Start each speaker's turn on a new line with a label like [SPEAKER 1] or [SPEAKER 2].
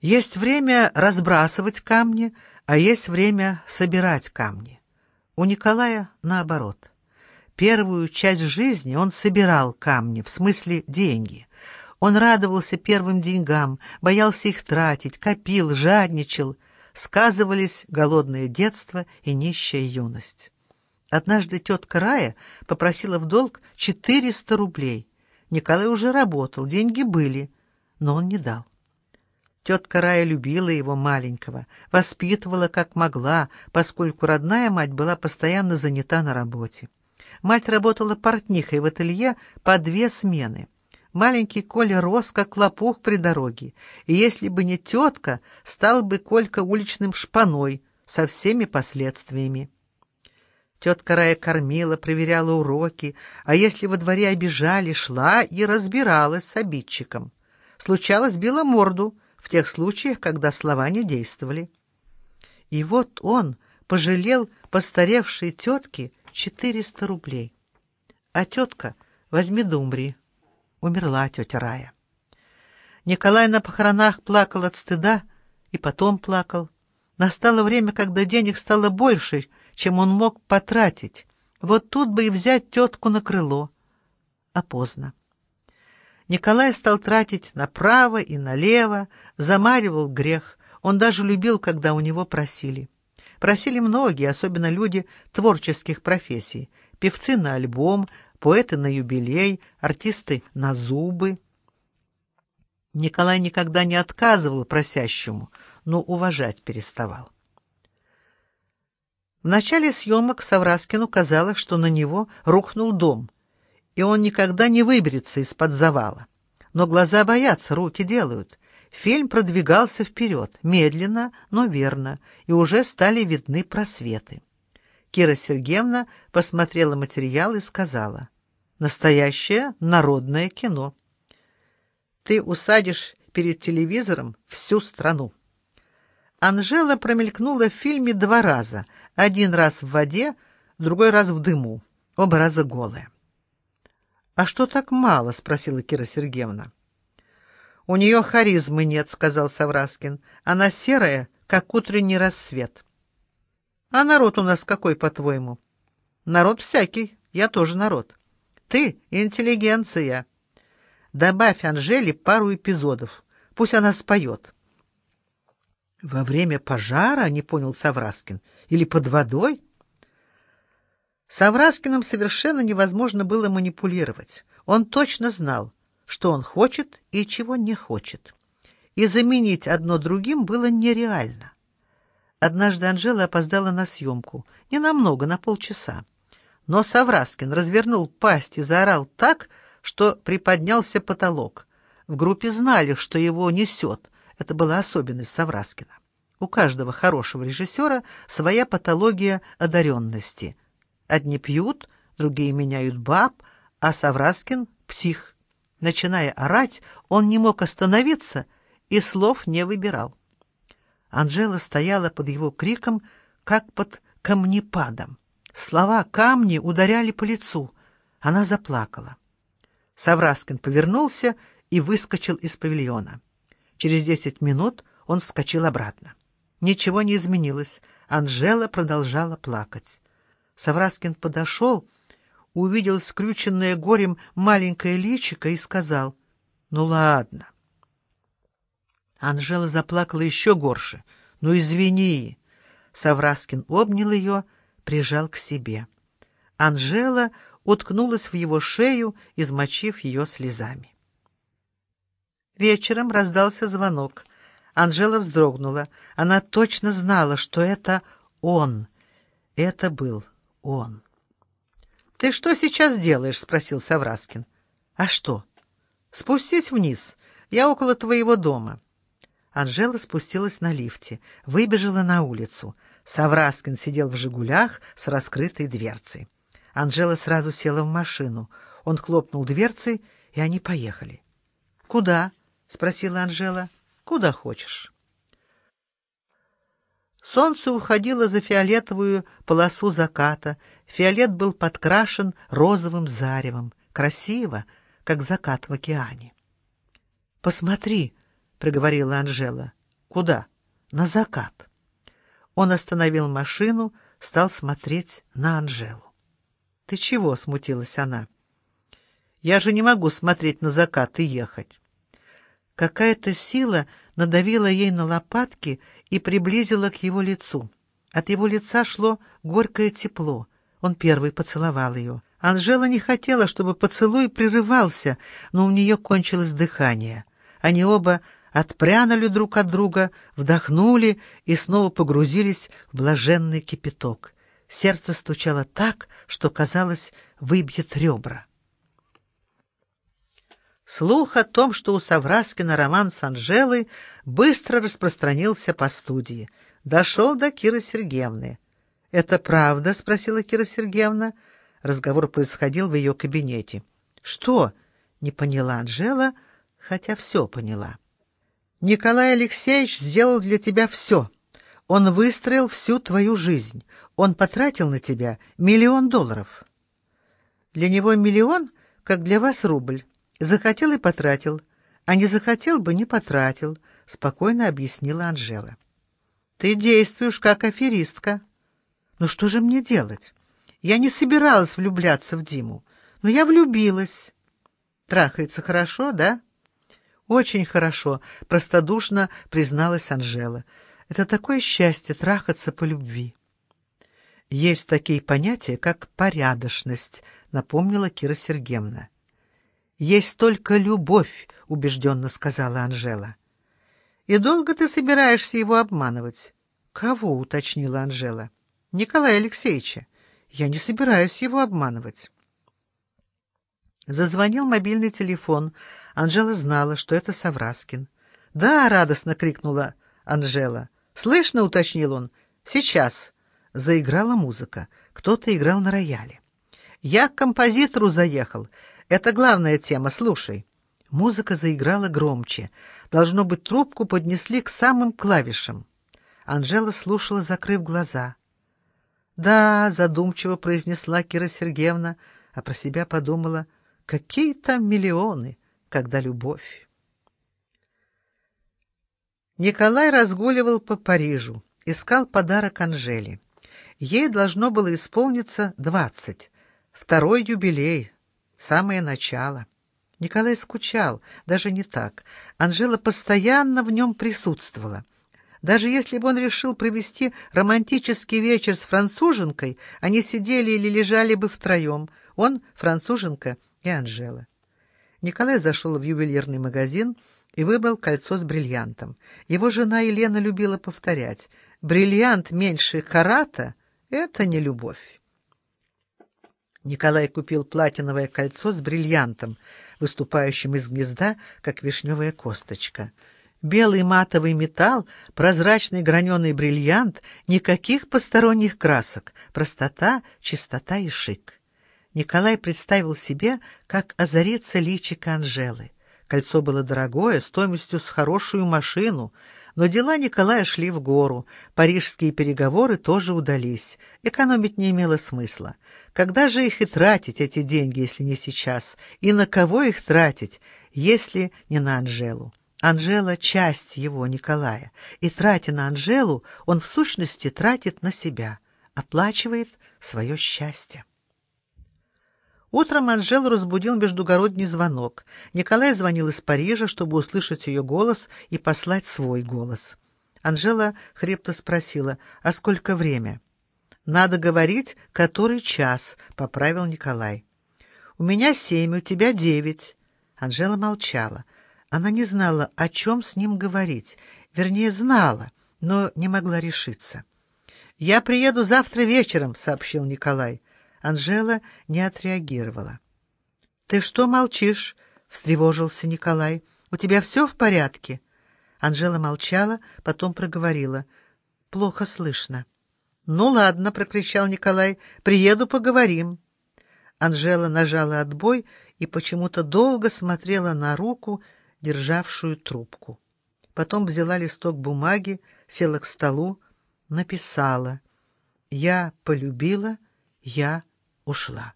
[SPEAKER 1] Есть время разбрасывать камни, а есть время собирать камни. У Николая наоборот. Первую часть жизни он собирал камни, в смысле деньги. Он радовался первым деньгам, боялся их тратить, копил, жадничал. Сказывались голодное детство и нищая юность. Однажды тетка Рая попросила в долг 400 рублей. Николай уже работал, деньги были, но он не дал. Тетка Рая любила его маленького, воспитывала как могла, поскольку родная мать была постоянно занята на работе. Мать работала портнихой в ателье по две смены. Маленький Коля рос, как лопух при дороге, и если бы не тетка, стал бы Колька уличным шпаной со всеми последствиями. Тетка Рая кормила, проверяла уроки, а если во дворе обижали, шла и разбиралась с обидчиком. Случалось, била морду в тех случаях, когда слова не действовали. И вот он пожалел постаревшей тетке 400 рублей. А тетка, возьми да умри. Умерла тетя Рая. Николай на похоронах плакал от стыда и потом плакал. Настало время, когда денег стало больше, чем он мог потратить. Вот тут бы и взять тетку на крыло. А поздно. Николай стал тратить направо и налево, замаривал грех. Он даже любил, когда у него просили. Просили многие, особенно люди творческих профессий. Певцы на альбом, поэты на юбилей, артисты на зубы. Николай никогда не отказывал просящему, но уважать переставал. В начале съемок Савраскину казалось, что на него рухнул дом, и он никогда не выберется из-под завала. Но глаза боятся, руки делают. Фильм продвигался вперед, медленно, но верно, и уже стали видны просветы. Кира Сергеевна посмотрела материал и сказала, «Настоящее народное кино. Ты усадишь перед телевизором всю страну». Анжела промелькнула в фильме два раза, один раз в воде, другой раз в дыму, оба раза голая. «А что так мало?» — спросила Кира Сергеевна. «У нее харизмы нет», — сказал Савраскин. «Она серая, как утренний рассвет». «А народ у нас какой, по-твоему?» «Народ всякий. Я тоже народ. Ты — интеллигенция. Добавь Анжеле пару эпизодов. Пусть она споет». «Во время пожара?» — не понял Савраскин. «Или под водой?» Савраскиным совершенно невозможно было манипулировать. Он точно знал, что он хочет и чего не хочет. И заменить одно другим было нереально. Однажды Анжела опоздала на съемку. Ненамного, на полчаса. Но Савраскин развернул пасть и заорал так, что приподнялся потолок. В группе знали, что его несет. Это была особенность Савраскина. У каждого хорошего режиссера своя патология одаренности. Одни пьют, другие меняют баб, а Савраскин — псих. Начиная орать, он не мог остановиться и слов не выбирал. Анжела стояла под его криком, как под камнепадом. Слова камни ударяли по лицу. Она заплакала. Савраскин повернулся и выскочил из павильона. Через десять минут он вскочил обратно. Ничего не изменилось. Анжела продолжала плакать. Савраскин подошел увидел скрюченное горем маленькое личико и сказал, «Ну ладно». Анжела заплакала еще горше. «Ну, извини». Савраскин обнял ее, прижал к себе. Анжела уткнулась в его шею, измочив ее слезами. Вечером раздался звонок. Анжела вздрогнула. Она точно знала, что это он. Это был он. «Ты что сейчас делаешь?» — спросил Савраскин. «А что?» «Спустись вниз. Я около твоего дома». Анжела спустилась на лифте, выбежала на улицу. Савраскин сидел в «Жигулях» с раскрытой дверцей. Анжела сразу села в машину. Он хлопнул дверцей, и они поехали. «Куда?» — спросила Анжела. «Куда хочешь». Солнце уходило за фиолетовую полосу заката, Фиолет был подкрашен розовым заревом. Красиво, как закат в океане. «Посмотри», — проговорила Анжела, — Куда? На закат. Он остановил машину, стал смотреть на Анжелу. «Ты чего?» — смутилась она. «Я же не могу смотреть на закат и ехать». Какая-то сила надавила ей на лопатки и приблизила к его лицу. От его лица шло горькое тепло. Он первый поцеловал ее. Анжела не хотела, чтобы поцелуй прерывался, но у нее кончилось дыхание. Они оба отпрянули друг от друга, вдохнули и снова погрузились в блаженный кипяток. Сердце стучало так, что, казалось, выбьет ребра. Слух о том, что у Савраскина роман с Анжелой, быстро распространился по студии. Дошел до Киры Сергеевны. «Это правда?» — спросила Кира Сергеевна. Разговор происходил в ее кабинете. «Что?» — не поняла Анжела, хотя все поняла. «Николай Алексеевич сделал для тебя все. Он выстроил всю твою жизнь. Он потратил на тебя миллион долларов». «Для него миллион, как для вас рубль. Захотел и потратил, а не захотел бы, не потратил», — спокойно объяснила Анжела. «Ты действуешь как аферистка». «Ну что же мне делать? Я не собиралась влюбляться в Диму, но я влюбилась». «Трахается хорошо, да?» «Очень хорошо», — простодушно призналась Анжела. «Это такое счастье — трахаться по любви». «Есть такие понятия, как порядочность», — напомнила Кира Сергеевна. «Есть только любовь», — убежденно сказала Анжела. «И долго ты собираешься его обманывать?» «Кого?» — уточнила Анжела. «Николая Алексеевича. Я не собираюсь его обманывать». Зазвонил мобильный телефон. Анжела знала, что это Савраскин. «Да!» — радостно крикнула Анжела. «Слышно?» — уточнил он. «Сейчас». Заиграла музыка. Кто-то играл на рояле. «Я к композитору заехал. Это главная тема, слушай. Музыка заиграла громче. Должно быть, трубку поднесли к самым клавишам. Анжела слушала, закрыв глаза. «Да», — задумчиво произнесла Кира Сергеевна, а про себя подумала, «какие там миллионы, когда любовь». Николай разгуливал по Парижу, искал подарок Анжеле. Ей должно было исполниться двадцать, второй юбилей, самое начало. Николай скучал, даже не так. Анжела постоянно в нем присутствовала. Даже если бы он решил провести романтический вечер с француженкой, они сидели или лежали бы втроем. Он, француженка и Анжела. Николай зашел в ювелирный магазин и выбрал кольцо с бриллиантом. Его жена Елена любила повторять «Бриллиант меньше карата — это не любовь». Николай купил платиновое кольцо с бриллиантом, выступающим из гнезда, как вишневая косточка. Белый матовый металл, прозрачный граненый бриллиант, никаких посторонних красок, простота, чистота и шик. Николай представил себе, как озарится личико Анжелы. Кольцо было дорогое, стоимостью с хорошую машину — но дела Николая шли в гору, парижские переговоры тоже удались. Экономить не имело смысла. Когда же их и тратить, эти деньги, если не сейчас? И на кого их тратить, если не на Анжелу? Анжела — часть его, Николая, и, тратя на Анжелу, он в сущности тратит на себя, оплачивает свое счастье. Утром Анжелу разбудил междугородний звонок. Николай звонил из Парижа, чтобы услышать ее голос и послать свой голос. Анжела хрипто спросила, а сколько время? «Надо говорить, который час», — поправил Николай. «У меня семь, у тебя девять». Анжела молчала. Она не знала, о чем с ним говорить. Вернее, знала, но не могла решиться. «Я приеду завтра вечером», — сообщил Николай. Анжела не отреагировала. «Ты что молчишь?» — встревожился Николай. «У тебя все в порядке?» Анжела молчала, потом проговорила. «Плохо слышно». «Ну ладно», — прокричал Николай, — «приеду, поговорим». Анжела нажала отбой и почему-то долго смотрела на руку, державшую трубку. Потом взяла листок бумаги, села к столу, написала «Я полюбила, я ушла.